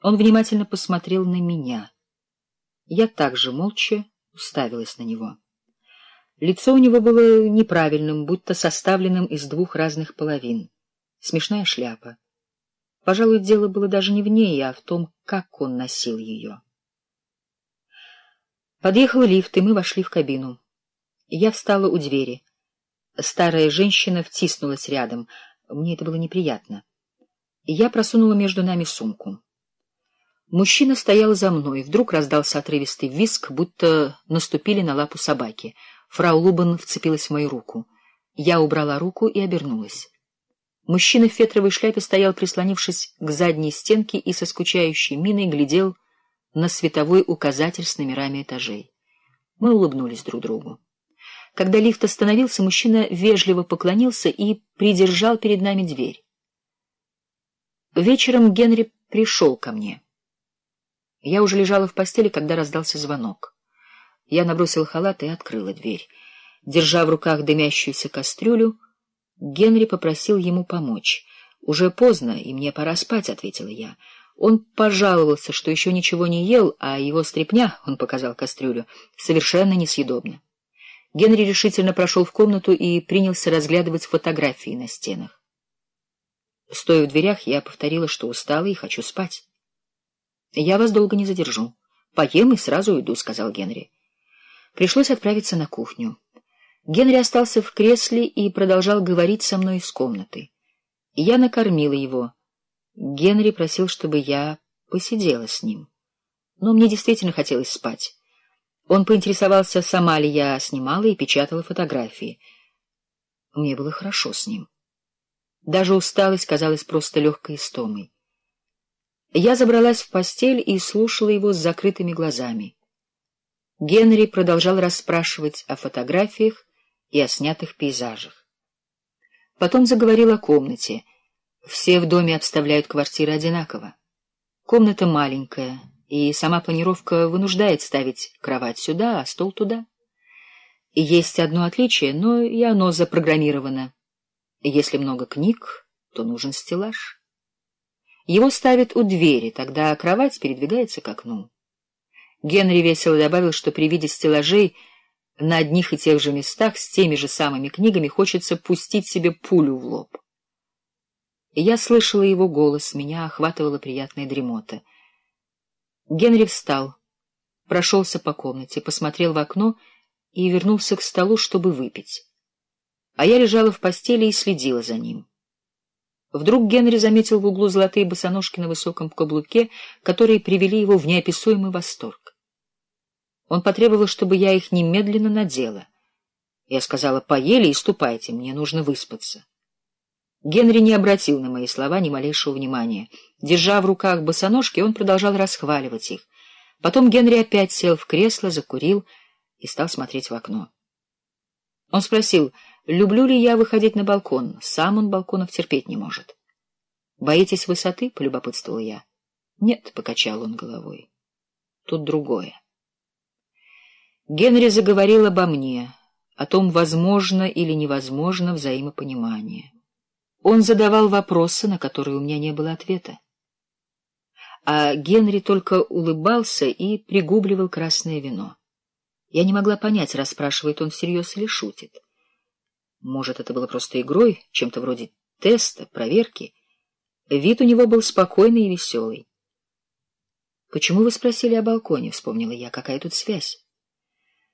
Он внимательно посмотрел на меня. Я также молча уставилась на него. Лицо у него было неправильным, будто составленным из двух разных половин. Смешная шляпа. Пожалуй, дело было даже не в ней, а в том, как он носил ее. Подъехал лифт, и мы вошли в кабину. Я встала у двери. Старая женщина втиснулась рядом. Мне это было неприятно. Я просунула между нами сумку. Мужчина стоял за мной. Вдруг раздался отрывистый визг, будто наступили на лапу собаки. Фрау Лубан вцепилась в мою руку. Я убрала руку и обернулась. Мужчина в фетровой шляпе стоял, прислонившись к задней стенке, и со скучающей миной глядел на световой указатель с номерами этажей. Мы улыбнулись друг другу. Когда лифт остановился, мужчина вежливо поклонился и придержал перед нами дверь. Вечером Генри пришел ко мне. Я уже лежала в постели, когда раздался звонок. Я набросила халат и открыла дверь. Держа в руках дымящуюся кастрюлю, Генри попросил ему помочь. «Уже поздно, и мне пора спать», — ответила я. Он пожаловался, что еще ничего не ел, а его стряпня, — он показал кастрюлю, — совершенно несъедобна. Генри решительно прошел в комнату и принялся разглядывать фотографии на стенах. Стоя в дверях, я повторила, что устала и хочу спать. — Я вас долго не задержу. Поем и сразу уйду, — сказал Генри. Пришлось отправиться на кухню. Генри остался в кресле и продолжал говорить со мной из комнаты. Я накормила его. Генри просил, чтобы я посидела с ним. Но мне действительно хотелось спать. Он поинтересовался, сама ли я снимала и печатала фотографии. Мне было хорошо с ним. Даже усталость казалась просто легкой истомой. Я забралась в постель и слушала его с закрытыми глазами. Генри продолжал расспрашивать о фотографиях и о снятых пейзажах. Потом заговорил о комнате. Все в доме обставляют квартиры одинаково. Комната маленькая, и сама планировка вынуждает ставить кровать сюда, а стол туда. Есть одно отличие, но и оно запрограммировано. Если много книг, то нужен стеллаж. Его ставят у двери, тогда кровать передвигается к окну. Генри весело добавил, что при виде стеллажей на одних и тех же местах с теми же самыми книгами хочется пустить себе пулю в лоб. Я слышала его голос, меня охватывала приятная дремота. Генри встал, прошелся по комнате, посмотрел в окно и вернулся к столу, чтобы выпить. А я лежала в постели и следила за ним. Вдруг Генри заметил в углу золотые босоножки на высоком каблуке, которые привели его в неописуемый восторг. Он потребовал, чтобы я их немедленно надела. Я сказала, поели и ступайте, мне нужно выспаться. Генри не обратил на мои слова ни малейшего внимания. Держа в руках босоножки, он продолжал расхваливать их. Потом Генри опять сел в кресло, закурил и стал смотреть в окно. Он спросил, люблю ли я выходить на балкон. Сам он балконов терпеть не может. «Боитесь высоты?» — полюбопытствовал я. «Нет», — покачал он головой. «Тут другое». Генри заговорил обо мне, о том, возможно или невозможно взаимопонимание. Он задавал вопросы, на которые у меня не было ответа. А Генри только улыбался и пригубливал красное вино. Я не могла понять, расспрашивает он всерьез или шутит. Может, это было просто игрой, чем-то вроде теста, проверки. Вид у него был спокойный и веселый. — Почему вы спросили о балконе? — вспомнила я. — Какая тут связь?